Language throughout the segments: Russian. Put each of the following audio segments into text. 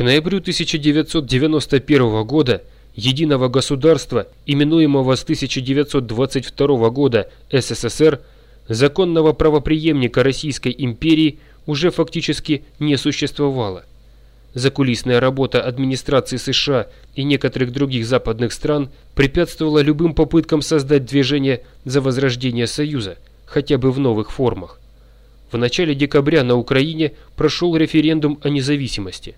К ноябрю 1991 года единого государства, именуемого с 1922 года СССР, законного правопреемника Российской империи, уже фактически не существовало. Закулисная работа администрации США и некоторых других западных стран препятствовала любым попыткам создать движение за возрождение Союза, хотя бы в новых формах. В начале декабря на Украине прошел референдум о независимости.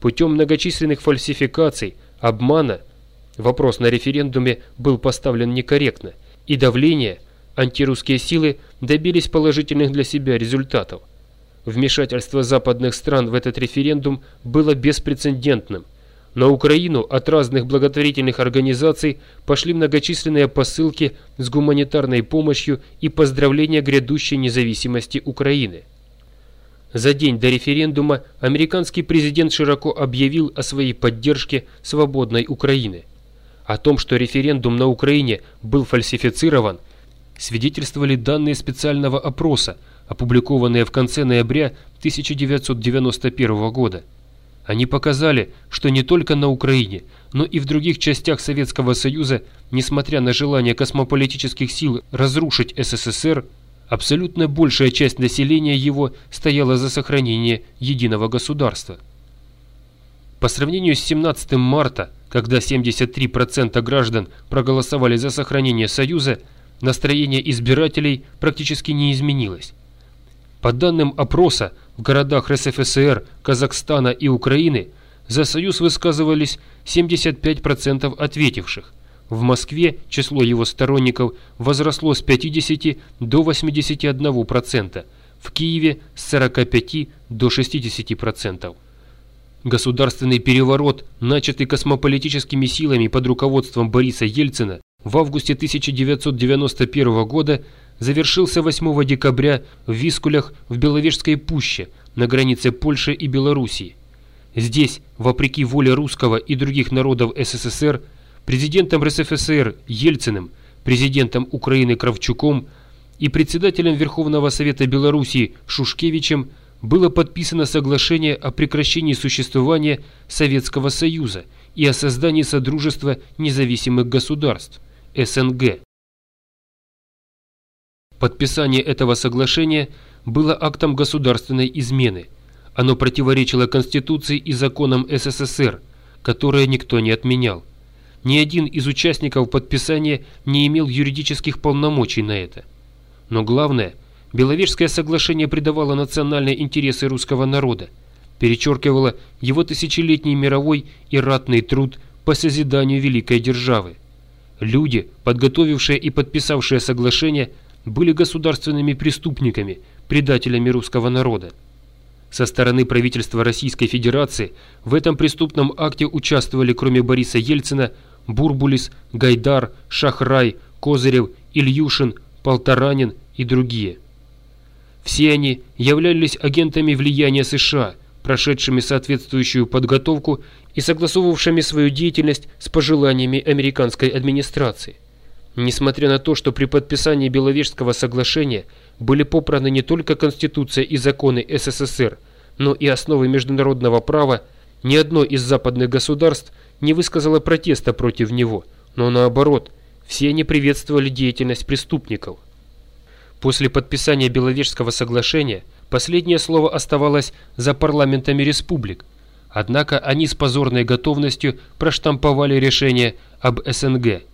Путем многочисленных фальсификаций, обмана, вопрос на референдуме был поставлен некорректно, и давление, антирусские силы добились положительных для себя результатов. Вмешательство западных стран в этот референдум было беспрецедентным. На Украину от разных благотворительных организаций пошли многочисленные посылки с гуманитарной помощью и поздравления грядущей независимости Украины. За день до референдума американский президент широко объявил о своей поддержке свободной Украины. О том, что референдум на Украине был фальсифицирован, свидетельствовали данные специального опроса, опубликованные в конце ноября 1991 года. Они показали, что не только на Украине, но и в других частях Советского Союза, несмотря на желание космополитических сил разрушить СССР, абсолютно большая часть населения его стояла за сохранение единого государства. По сравнению с 17 марта, когда 73% граждан проголосовали за сохранение Союза, настроение избирателей практически не изменилось. По данным опроса, в городах РСФСР, Казахстана и Украины за Союз высказывались 75% ответивших. В Москве число его сторонников возросло с 50 до 81%, в Киеве с 45 до 60%. Государственный переворот, начатый космополитическими силами под руководством Бориса Ельцина в августе 1991 года, завершился 8 декабря в Вискулях в Беловежской пуще на границе Польши и Белоруссии. Здесь, вопреки воле русского и других народов СССР, президентом РСФСР Ельциным, президентом Украины Кравчуком и председателем Верховного Совета Белоруссии Шушкевичем было подписано соглашение о прекращении существования Советского Союза и о создании Содружества независимых государств СНГ. Подписание этого соглашения было актом государственной измены. Оно противоречило Конституции и законам СССР, которые никто не отменял. Ни один из участников подписания не имел юридических полномочий на это. Но главное, Беловежское соглашение придавало национальные интересы русского народа, перечеркивало его тысячелетний мировой и ратный труд по созиданию великой державы. Люди, подготовившие и подписавшие соглашение, были государственными преступниками, предателями русского народа. Со стороны правительства Российской Федерации в этом преступном акте участвовали кроме Бориса Ельцина Бурбулис, Гайдар, Шахрай, Козырев, Ильюшин, Полторанин и другие. Все они являлись агентами влияния США, прошедшими соответствующую подготовку и согласовавшими свою деятельность с пожеланиями американской администрации. Несмотря на то, что при подписании Беловежского соглашения были попраны не только Конституция и законы СССР, но и основы международного права, ни одно из западных государств не высказало протеста против него, но наоборот, все они приветствовали деятельность преступников. После подписания Беловежского соглашения последнее слово оставалось за парламентами республик, однако они с позорной готовностью проштамповали решение об СНГ –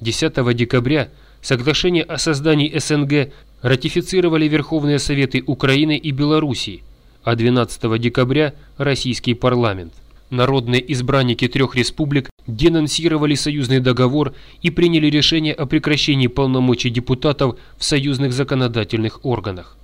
10 декабря соглашение о создании СНГ ратифицировали Верховные Советы Украины и Белоруссии, а 12 декабря – Российский парламент. Народные избранники трех республик денонсировали союзный договор и приняли решение о прекращении полномочий депутатов в союзных законодательных органах.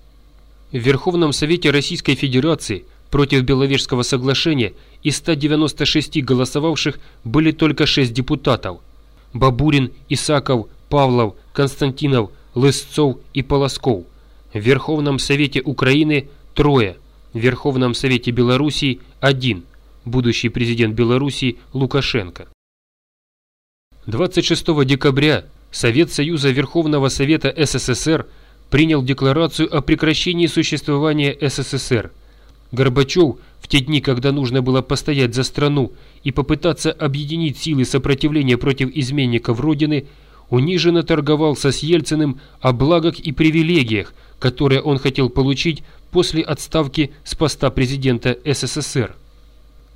В Верховном Совете Российской Федерации против Беловежского соглашения из 196 голосовавших были только 6 депутатов – Бабурин, Исаков, Павлов, Константинов, Лысцов и Полосков. В Верховном Совете Украины трое. В Верховном Совете Белоруссии один. Будущий президент Белоруссии Лукашенко. 26 декабря Совет Союза Верховного Совета СССР принял декларацию о прекращении существования СССР. Горбачев в те дни, когда нужно было постоять за страну и попытаться объединить силы сопротивления против изменников Родины, униженно торговался с Ельциным о благах и привилегиях, которые он хотел получить после отставки с поста президента СССР.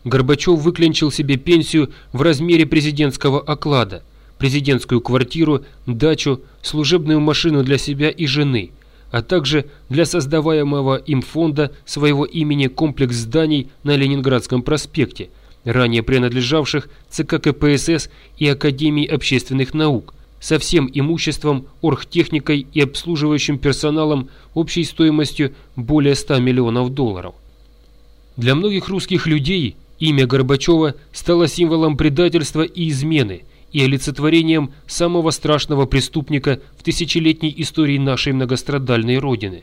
Горбачев выклинчил себе пенсию в размере президентского оклада, президентскую квартиру, дачу, служебную машину для себя и жены, а также для создаваемого им фонда своего имени комплекс зданий на Ленинградском проспекте, ранее принадлежавших ЦК КПСС и Академии общественных наук, со всем имуществом, оргтехникой и обслуживающим персоналом общей стоимостью более 100 миллионов долларов. Для многих русских людей имя Горбачева стало символом предательства и измены и олицетворением самого страшного преступника в тысячелетней истории нашей многострадальной Родины.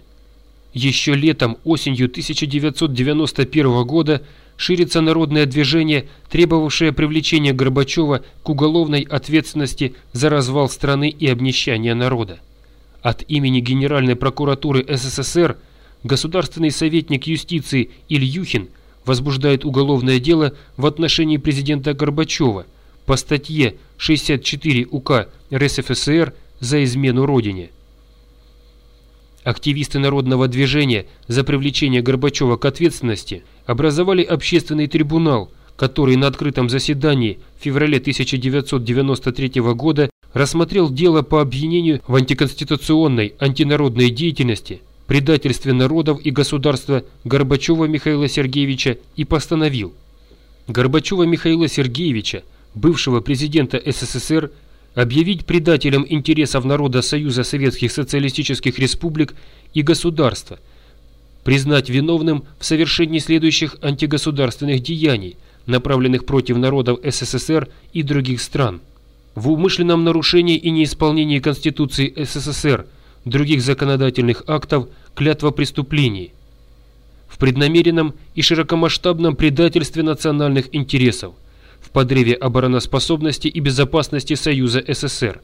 Еще летом, осенью 1991 года ширится народное движение, требовавшее привлечения Горбачева к уголовной ответственности за развал страны и обнищание народа. От имени Генеральной прокуратуры СССР государственный советник юстиции Ильюхин возбуждает уголовное дело в отношении президента Горбачева по статье 64 УК РСФСР за измену Родине. Активисты народного движения за привлечение Горбачева к ответственности образовали общественный трибунал, который на открытом заседании в феврале 1993 года рассмотрел дело по обвинению в антиконституционной антинародной деятельности, предательстве народов и государства Горбачева Михаила Сергеевича и постановил. Горбачева Михаила Сергеевича, бывшего президента СССР, объявить предателем интересов народа Союза Советских Социалистических Республик и государства, признать виновным в совершении следующих антигосударственных деяний, направленных против народов СССР и других стран, в умышленном нарушении и неисполнении Конституции СССР, других законодательных актов, клятва преступлений, в преднамеренном и широкомасштабном предательстве национальных интересов, в подрыве обороноспособности и безопасности Союза СССР,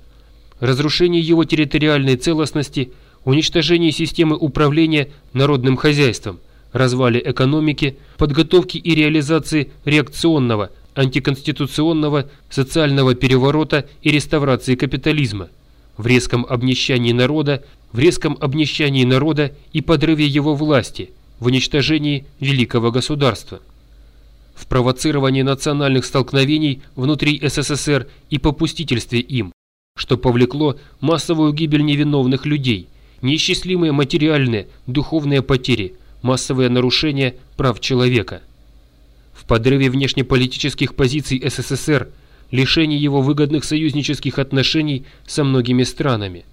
разрушении его территориальной целостности, уничтожении системы управления народным хозяйством, развале экономики, подготовке и реализации реакционного, антиконституционного, социального переворота и реставрации капитализма, в резком обнищании народа, в резком обнищании народа и подрыве его власти, в уничтожении великого государства в провоцировании национальных столкновений внутри СССР и попустительстве им, что повлекло массовую гибель невиновных людей, неисчислимые материальные, духовные потери, массовые нарушения прав человека. В подрыве внешнеполитических позиций СССР, лишении его выгодных союзнических отношений со многими странами,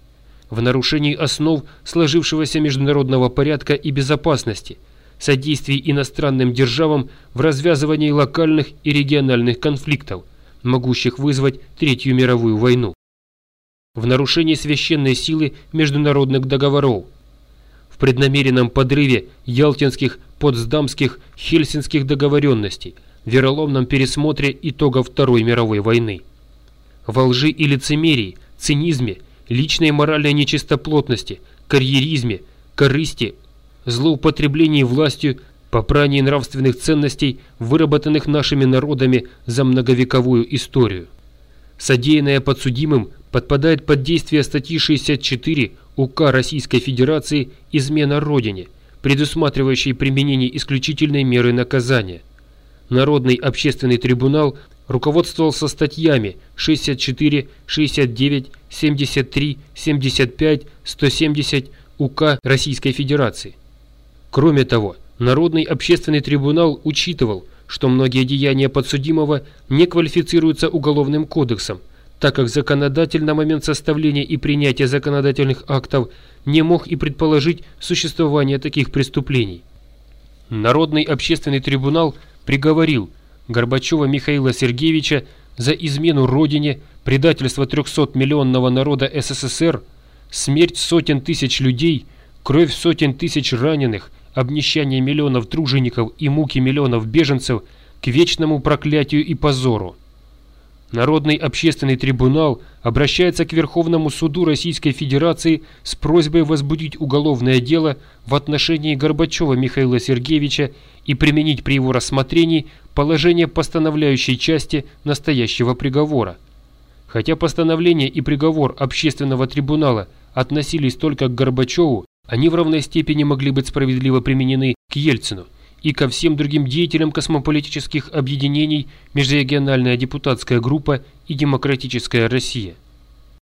в нарушении основ сложившегося международного порядка и безопасности – содействии иностранным державам в развязывании локальных и региональных конфликтов, могущих вызвать Третью мировую войну, в нарушении священной силы международных договоров, в преднамеренном подрыве ялтинских, потсдамских, хельсинских договоренностей, вероломном пересмотре итогов Второй мировой войны, во лжи и лицемерии, цинизме, личной моральной нечистоплотности, карьеризме, корысти, злоупотреблении властью, попрании нравственных ценностей, выработанных нашими народами за многовековую историю. Содеянное подсудимым подпадает под действие статьи 64 УК Российской Федерации «Измена Родине», предусматривающей применение исключительной меры наказания. Народный общественный трибунал руководствовался статьями 64, 69, 73, 75, 170 УК Российской Федерации. Кроме того, Народный общественный трибунал учитывал, что многие деяния подсудимого не квалифицируются уголовным кодексом, так как законодатель на момент составления и принятия законодательных актов не мог и предположить существование таких преступлений. Народный общественный трибунал приговорил Горбачева Михаила Сергеевича за измену Родине, предательство 300-миллионного народа СССР, смерть сотен тысяч людей, кровь сотен тысяч раненых, обнищание миллионов тружеников и муки миллионов беженцев к вечному проклятию и позору. Народный общественный трибунал обращается к Верховному суду Российской Федерации с просьбой возбудить уголовное дело в отношении Горбачева Михаила Сергеевича и применить при его рассмотрении положение постановляющей части настоящего приговора. Хотя постановление и приговор общественного трибунала относились только к Горбачеву, они в равной степени могли быть справедливо применены к Ельцину – и ко всем другим деятелям космополитических объединений Межрегиональная депутатская группа и Демократическая Россия.